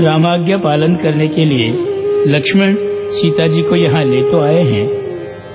रामाज्ञा पालन करने के लिए लक्ष्मण सीता जी को यहाँ ले तो आए हैं,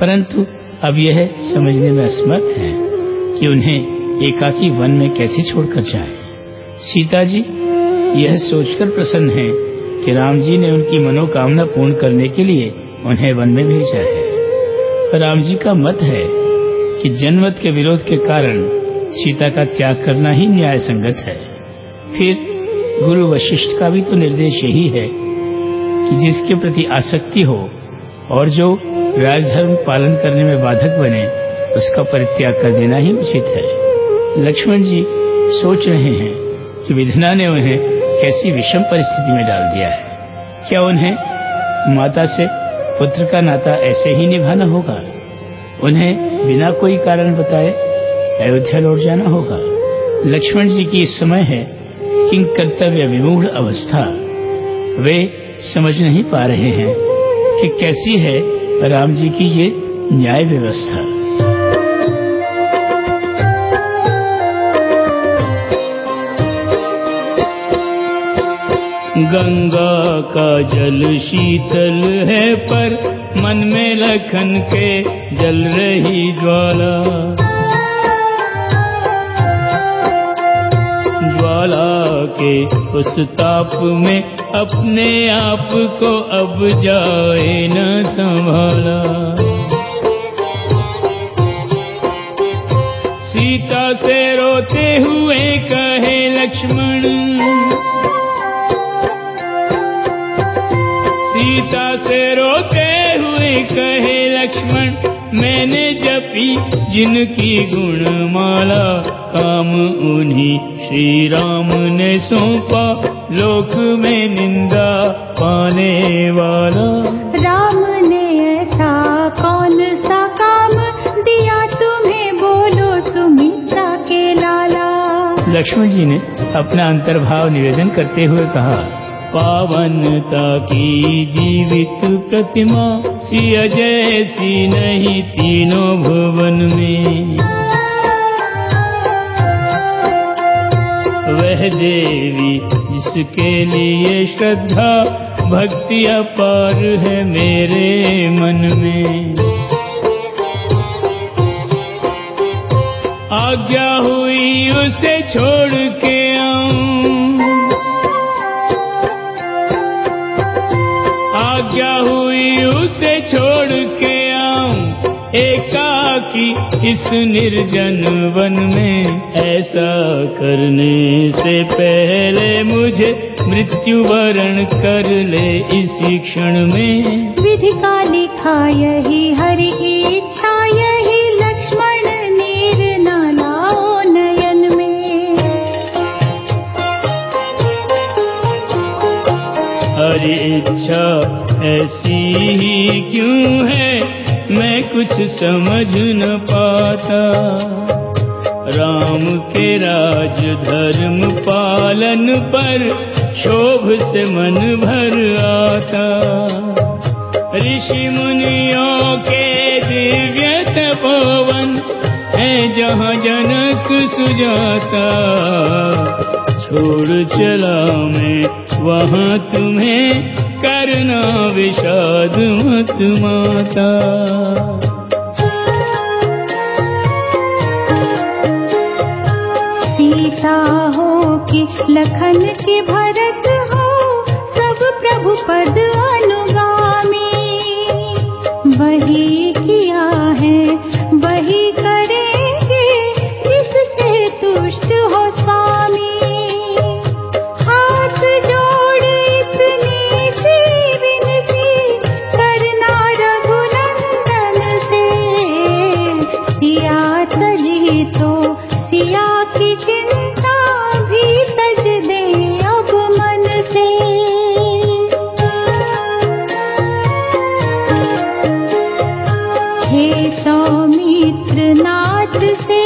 परंतु अब यह समझने में असमर्थ हैं कि उन्हें एकाकी वन में कैसे छोड़कर जाए। सीता जी, यह सोचकर प्रसन्न हैं कि राम जी ने उनकी मनोकामना पूर्ण करने के लिए उन्हें वन में भेजा है। राम जी का मत है कि जनमत के विरोध के कारण सीता का त्याग करना ही न्याय संगत है। फिर गुरु वशिष्ठ का भी तो निर्देश यही है कि जिसके प्रति आसक्ति हो और जो राजधर्म पालन करने में बाधक बने, उसका परित्याग कर देना ही उचित है। लक्ष्मण जी सोच रहे हैं कि विधना ने उन्हें कैसी विषम परिस्थिति में डाल दिया है। क्या उन्हें माता से पुत्र का नाता ऐसे ही निभाना होगा? उन्हें बिना कोई कारण बताए अयोध्या लौट जाना होगा? लक्ष्मण जी की इस समय है किंग कर्तव्य विमूढ़ अवस्था। वे समझ नहीं पा रहे हैं कि कैसी है राम जी की ये न्याय व्यवस्था। गंगा का जल शीतल है पर मन में लखन के जल रही ज्वाला। के उस ताप में अपने आप को अब जाए न संभाला। सीता से रोते हुए कहे लक्ष्मण, सीता से रोते हुए कहे लक्ष्मण, मैंने जपी जिनकी गुणमाला, काम उन्हीं श्री राम ने सौंपा लोक में निंदा पाने वाला। राम ने ऐसा कौन सा काम दिया तुम्हें? बोलो सुमित्रा के लाला। लक्ष्मण जी ने अपना अंतर्भाव निवेदन करते हुए कहा पावनता की जीवित प्रतिमा सिया जैसी नहीं तीनों भुवन में। वह देवी, जिसके लिए श्रद्धा, भक्ति अपार है मेरे मन में। आज्ञा हुई उसे छोड़ के आऊँ। आज्ञा हुई उसे छोड़ के आऊँ। एकाकी इस निर्जन वन में ऐसा करने से पहले मुझे मृत्यु वरण कर ले इसी क्षण में। विधि का लिखा यही हरि इच्छा यही लक्ष्मण नीर न लाओ नयन में। हरि इच्छा ऐसी ही क्यों है? कुछ समझ न पाता। राम के राज धर्म पालन पर शोभ से मन भर आता। ऋषि मुनियों के दिव्य तपोवन है जहाँ जनक सुजाता। छोड़ चला मैं, वहाँ तुम्हें करना विषाद मत माता। कि लखन के भरत हो, सब प्रभु पद अनुगामी। वही किया है, वही करेंगे, जिससे तुष्ट हो स्वामी। हाथ जोड़ इतनी सी विनती करना रघुनंदन से। सिया तजी तो सिया की चिंता see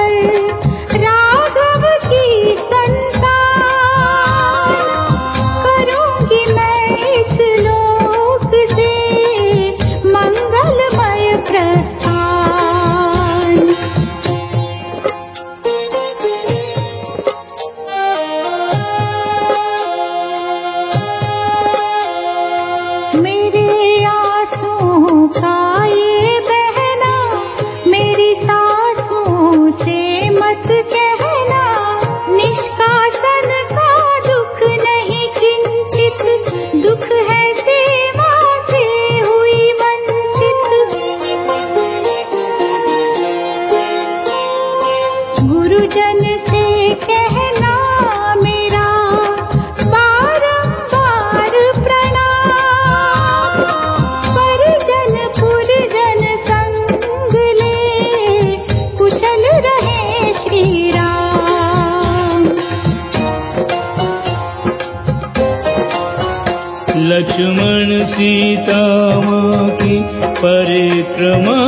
लक्ष्मण सीता माँ की परिक्रमा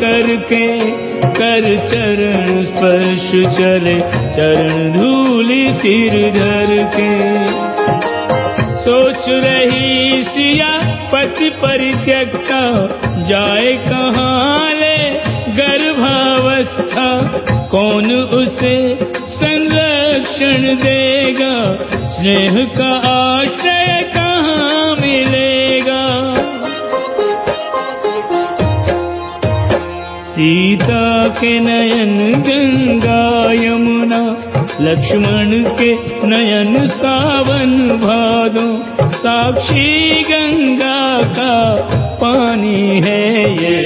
करके कर चरण स्पर्श चले, चरण धूलि सिर धर के। सोच रही सिया पति परित्यक्ता, जाए कहाँ ले गर्भावस्था? कौन उसे संरक्षण देगा? स्नेह का आश्रय सीता के नयन गंगा यमुना लक्ष्मण के नयन सावन भादो। साक्षी गंगा का पानी है ये।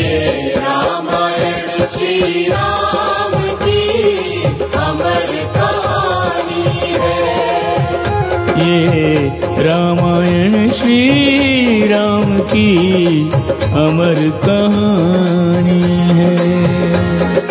रामायण श्री राम की अमर कहानी है। ये रामायण श्री राम की अमर कहानी है।